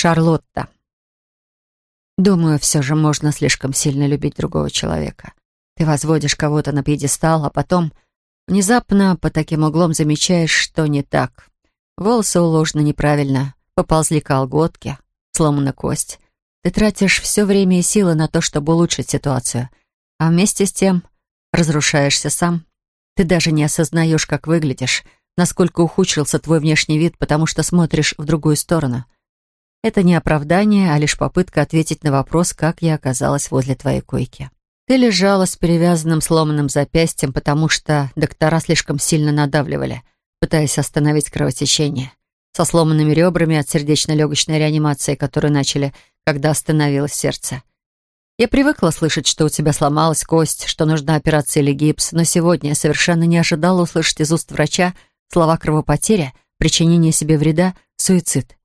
Шарлотта. Думаю, все же можно слишком сильно любить другого человека. Ты возводишь кого-то на пьедестал, а потом внезапно по таким углом замечаешь, что не так. Волосы уложены неправильно, поползли колготки, сломана кость. Ты тратишь все время и силы на то, чтобы улучшить ситуацию, а вместе с тем разрушаешься сам. Ты даже не осознаешь, как выглядишь, насколько ухудшился твой внешний вид, потому что смотришь в другую сторону — это не оправдание, а лишь попытка ответить на вопрос, как я оказалась возле твоей койки. Ты лежала с перевязанным сломанным запястьем, потому что доктора слишком сильно надавливали, пытаясь остановить кровотечение. Со сломанными ребрами от сердечно-легочной реанимации, которую начали, когда остановилось сердце. Я привыкла слышать, что у тебя сломалась кость, что нужна операция или гипс, но сегодня я совершенно не ожидала услышать из уст врача слова кровопотеря, причинение себе вреда, суицид.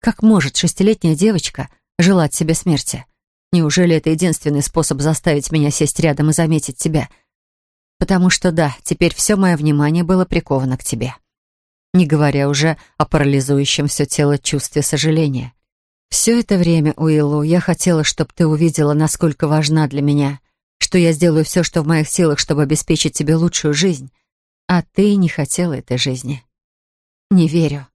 Как может шестилетняя девочка желать себе смерти? Неужели это единственный способ заставить меня сесть рядом и заметить тебя? Потому что да, теперь все мое внимание было приковано к тебе. Не говоря уже о парализующем все тело чувстве сожаления. Все это время, Уиллу, я хотела, чтобы ты увидела, насколько важна для меня, что я сделаю все, что в моих силах, чтобы обеспечить тебе лучшую жизнь. А ты не хотела этой жизни. Не верю.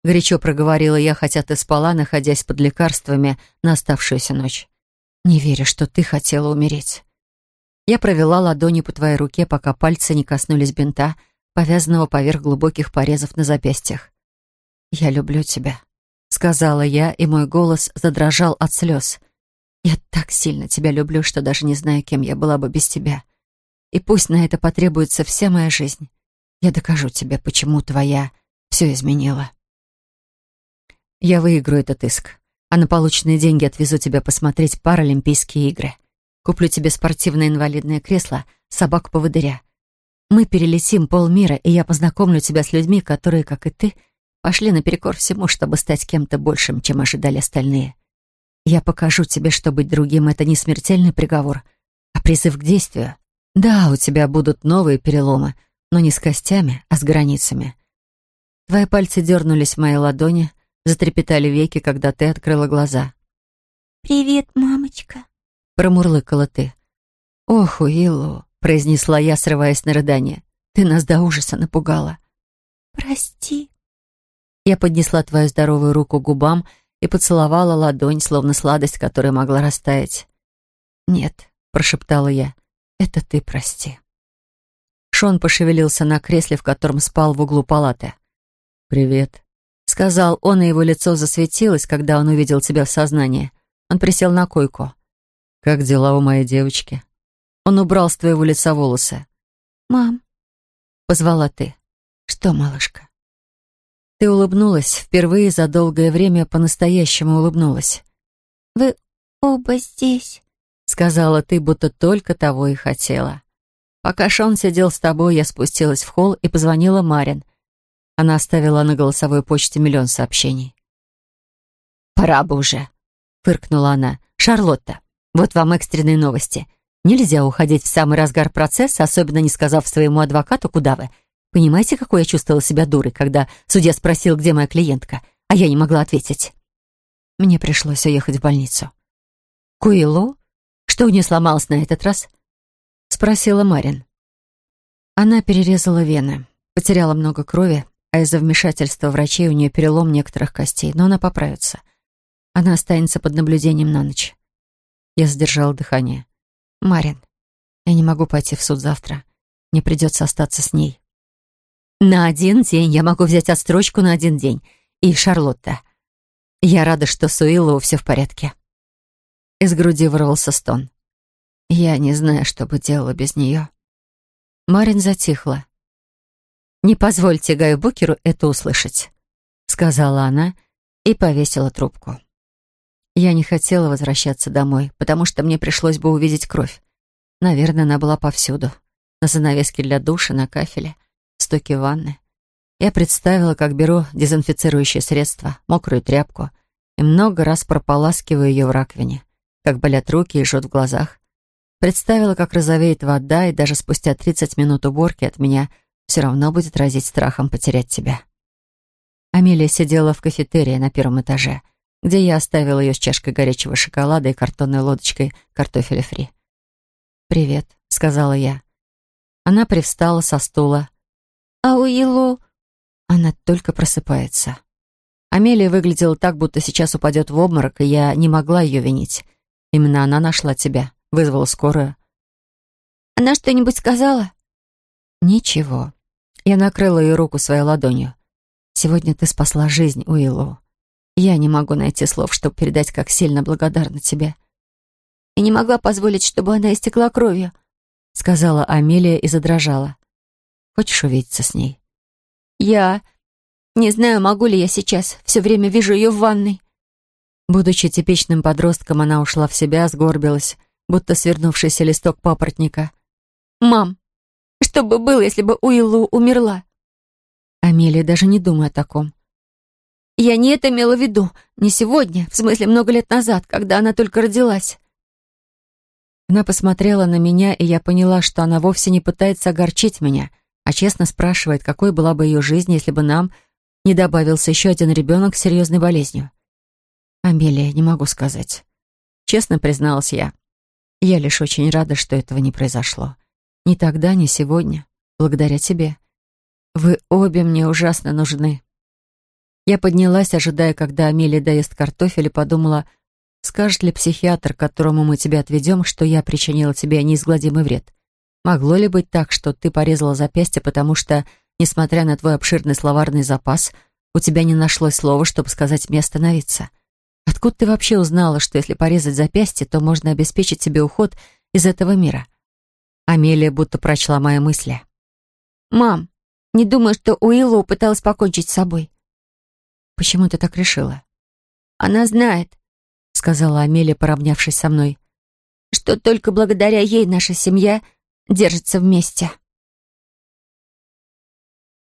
— горячо проговорила я, хотя ты спала, находясь под лекарствами на оставшуюся ночь. «Не верю, что ты хотела умереть». Я провела ладони по твоей руке, пока пальцы не коснулись бинта, повязанного поверх глубоких порезов на запястьях. «Я люблю тебя», — сказала я, и мой голос задрожал от слез. «Я так сильно тебя люблю, что даже не знаю, кем я была бы без тебя. И пусть на это потребуется вся моя жизнь, я докажу тебе, почему твоя все изменила». Я выиграю этот иск, а на полученные деньги отвезу тебя посмотреть Паралимпийские игры. Куплю тебе спортивное инвалидное кресло, собаку-поводыря. Мы перелетим полмира, и я познакомлю тебя с людьми, которые, как и ты, пошли наперекор всему, чтобы стать кем-то большим, чем ожидали остальные. Я покажу тебе, что быть другим — это не смертельный приговор, а призыв к действию. Да, у тебя будут новые переломы, но не с костями, а с границами. Твои пальцы дернулись в моей ладони, затрепетали веки, когда ты открыла глаза. «Привет, мамочка», — промурлыкала ты. «Ох, Уиллу», — произнесла я, срываясь на рыдание, — «ты нас до ужаса напугала». «Прости». Я поднесла твою здоровую руку к губам и поцеловала ладонь, словно сладость, которая могла растаять. «Нет», — прошептала я, — «это ты прости». Шон пошевелился на кресле, в котором спал в углу палаты. «Привет», сказал он, и его лицо засветилось, когда он увидел тебя в сознании. Он присел на койку. «Как дела у моей девочки?» Он убрал с твоего лица волосы. «Мам», — позвала ты. «Что, малышка?» Ты улыбнулась, впервые за долгое время по-настоящему улыбнулась. «Вы оба здесь», — сказала ты, будто только того и хотела. Пока Шон сидел с тобой, я спустилась в холл и позвонила Марин. Она оставила на голосовой почте миллион сообщений. «Пора бы уже», — фыркнула она. «Шарлотта, вот вам экстренные новости. Нельзя уходить в самый разгар процесса, особенно не сказав своему адвокату, куда вы. Понимаете, какой я чувствовала себя дурой, когда судья спросил, где моя клиентка, а я не могла ответить. Мне пришлось уехать в больницу. Куилу? Что у нее сломалось на этот раз? Спросила Марин. Она перерезала вены, потеряла много крови, а из-за вмешательства врачей у нее перелом некоторых костей, но она поправится. Она останется под наблюдением на ночь. Я задержала дыхание. «Марин, я не могу пойти в суд завтра. Мне придется остаться с ней». «На один день. Я могу взять отстрочку на один день. И Шарлотта. Я рада, что с Уиллоу все в порядке». Из груди вырвался стон. «Я не знаю, что бы делала без нее». Марин затихла. «Не позвольте Гаю Букеру это услышать», — сказала она и повесила трубку. Я не хотела возвращаться домой, потому что мне пришлось бы увидеть кровь. Наверное, она была повсюду. На занавеске для душа, на кафеле, в стоке ванны. Я представила, как беру дезинфицирующее средство, мокрую тряпку и много раз прополаскиваю ее в раковине, как болят руки и жжет в глазах. Представила, как розовеет вода, и даже спустя 30 минут уборки от меня – все равно будет разить страхом потерять тебя. Амелия сидела в кафетерии на первом этаже, где я оставила ее с чашкой горячего шоколада и картонной лодочкой картофеля фри. «Привет», — сказала я. Она привстала со стула. «А у Илу...» Она только просыпается. Амелия выглядела так, будто сейчас упадет в обморок, и я не могла ее винить. Именно она нашла тебя, вызвала скорую. «Она что-нибудь сказала?» «Ничего», я накрыла ее руку своей ладонью. «Сегодня ты спасла жизнь, Уиллоу. Я не могу найти слов, чтобы передать, как сильно благодарна тебе». «И не могла позволить, чтобы она истекла кровью», — сказала Амелия и задрожала. «Хочешь увидеться с ней?» «Я... Не знаю, могу ли я сейчас. Все время вижу ее в ванной». Будучи типичным подростком, она ушла в себя, сгорбилась, будто свернувшийся листок папоротника. «Мам, что бы было, если бы Уиллу умерла?» Амелия даже не думая о таком. «Я не это имела в виду. Не сегодня, в смысле много лет назад, когда она только родилась». Она посмотрела на меня, и я поняла, что она вовсе не пытается огорчить меня, а честно спрашивает, какой была бы ее жизнь, если бы нам не добавился еще один ребенок с серьезной болезнью. «Амелия, не могу сказать». Честно призналась я. Я лишь очень рада, что этого не произошло. Ни тогда, ни сегодня. Благодаря тебе. Вы обе мне ужасно нужны. Я поднялась, ожидая, когда Амелия доест картофель, и подумала, скажет ли психиатр, которому мы тебя отведем, что я причинила тебе неизгладимый вред. Могло ли быть так, что ты порезала запястье, потому что, несмотря на твой обширный словарный запас, у тебя не нашлось слова, чтобы сказать мне остановиться? Откуда ты вообще узнала, что если порезать запястье, то можно обеспечить себе уход из этого мира? Амелия будто прочла мои мысли. «Мам, не думаю, что Уиллоу пыталась покончить с собой». «Почему ты так решила?» «Она знает», — сказала Амелия, поравнявшись со мной, «что только благодаря ей наша семья держится вместе».